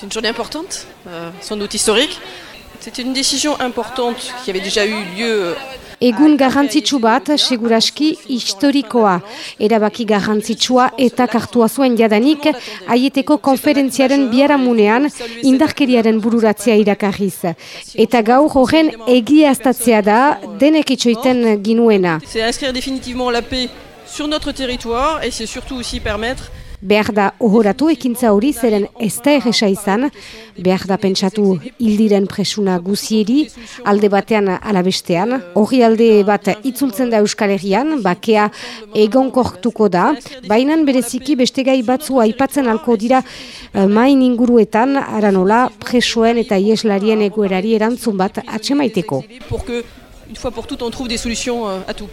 C'est une journée importante, euh, sans doute historique. C'était une décision importante qui avait déjà eu lieu Egun garrantzitsu bat, seguraski historikoa. Erabaki garrantzitsua eta kartua zuen jadanik, aieteko konferentziaren biaramunean indarkeriaren bururatzea irakarriz. Eta gaur horren egiaztatzea da denek itxoiten ginuena. C'est inscrire définitivement la paix sur notre territoire et c'est surtout aussi permettre Behar da ohoratu ekintza hori zeren ez da egesa izan, behar da pentsatu hildiren presuna guzieri, alde batean alabestean, hori alde bat itzultzen da Euskal Herrian, bakea egon kortuko da, baina bereziki beste gai batzu aipatzen alko dira eh, main inguruetan, aranola presoen eta ieslarien egoerari erantzun bat atsemaiteko. pour que, une fois pour toutes, on trouve des solutions euh, à tout.